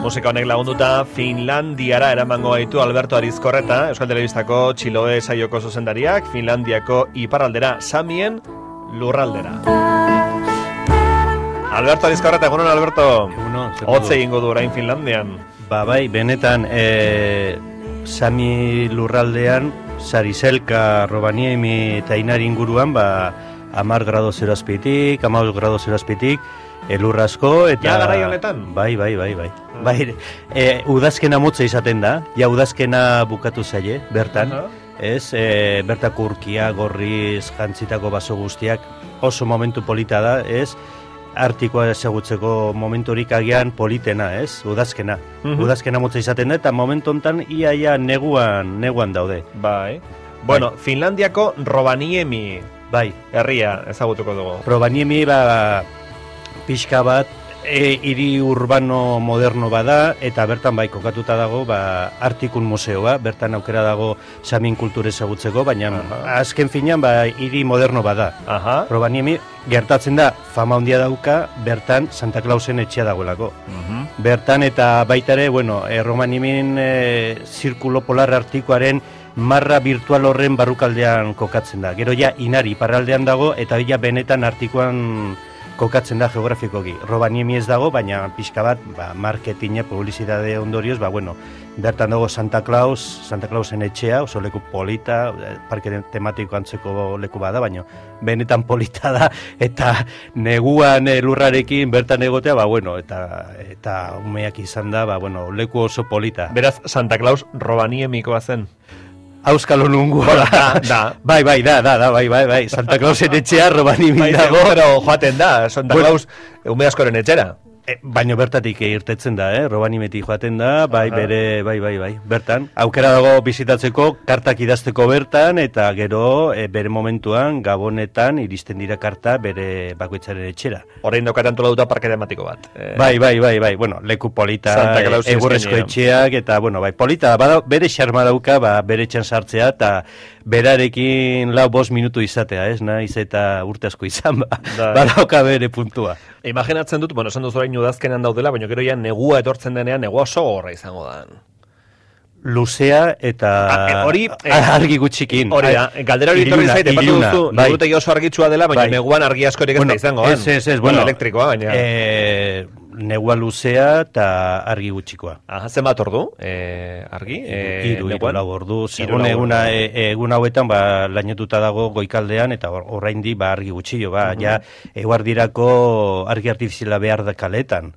Musika honek lagunduta Finlandiara eramango gaitu Alberto Arizkorreta, Euskal Telebistako Txiloe saioko zuzendariak, Finlandiako iparaldera Samien lurraldera. Alberto Arizkorreta, egunon Alberto. Egunon, Hotze egingo du orain Finlandian. Ba, bai, benetan, e, Sami lurraldean, Sariselka, Robaniemi eta Inari inguruan, ba, amar grado zero azpitik, amar grado zero azpitik, elur asko, eta... Ja, garai honetan? Bai, bai, bai, bai. Bai, e, udazkena motza izaten da, ja udazkena bukatu zaie, bertan. Aha. Ez, e, bertako urkia, gorriz, jantzitako baso guztiak, oso momentu polita da, ez? Artikoa ezagutzeko momenturik agian politena, ez? Udazkena. Mhm. Udazkena motza izaten da, eta momentu hontan ia ia neguan, neguan daude. Bai. Bueno, Finlandiako Robaniemi Bai, herria ezagutuko dugu. Probaniemi ba, pixka bat, e, hiri urbano moderno bada, eta bertan bai kokatuta dago, ba, Artikun museoa, bertan aukera dago samin kultur ezagutzeko, baina Aha. azken finean, ba, hiri moderno bada. Aha. Probaniemi gertatzen da, fama handia dauka, bertan Santa Clausen etxea dagoelako. Mhm. Bertan eta baita ere, bueno, e, Romanimin e, zirkulo polar artikoaren marra virtual horren barrukaldean kokatzen da. Gero ja inari parraldean dago eta ja benetan artikoan kokatzen da geografikoki. Robaniemi ez dago, baina pixka bat, ba, marketinga, publizitate ondorioz, ba, bueno, bertan dago Santa Claus, Santa Clausen etxea, oso leku polita, eh, parke tematiko antzeko leku bada, baina benetan polita da, eta neguan eh, lurrarekin bertan egotea, ba, bueno, eta, eta umeak izan da, ba, bueno, leku oso polita. Beraz, Santa Claus Robaniemikoa zen. Auskalo Bueno, da, da. Bai, bai, da, da, da, bai, bai, bai. Santa Clausen etxea robani Bai, dago. pero joaten da, Santa Bueno. Claus ume askoren etxera. E, baino bertatik irtetzen da, eh? Robanimeti joaten da, bai, Aha. bere, bai, bai, bai, bertan. Aukera dago bizitatzeko, kartak idazteko bertan, eta gero, e, bere momentuan, gabonetan, iristen dira karta bere bakoitzaren etxera. Orain daukat antolatuta parke tematiko bat. Eh, Bai, bai, bai, bai, bueno, leku polita, e, egurrezko etxeak, eta, bueno, bai, polita, bada, bere xarma dauka, ba, bere etxan sartzea, eta berarekin lau bost minutu izatea, ez, naiz eta urte asko izan, ba, Da. badauka bere puntua. Imaginatzen dut, bueno, esan duzu orain udazkenan daudela, baina gero ja negua etortzen denean, negua oso gorra izango da. Luzea eta Ah, eh, hori, eh, argi gutxikin. Hori da, galdera hori iluna, zait, epatu duzu, bai. negutegi oso argitsua dela, baina Bai. neguan argi askorik ez da izango. Ez, ez, ez, bueno, elektrikoa, baina... Eh, negua luzea eta argi gutxikoa. Aha, zenbat ordu, eh, argi? Eh, Iru, iru lau ordu, segun lau eguna, e, egun hauetan, ba, lainotuta dago goikaldean, eta oraindi ba, argi gutxillo, ba, ja, eguardirako argi artifiziala behar da kaletan.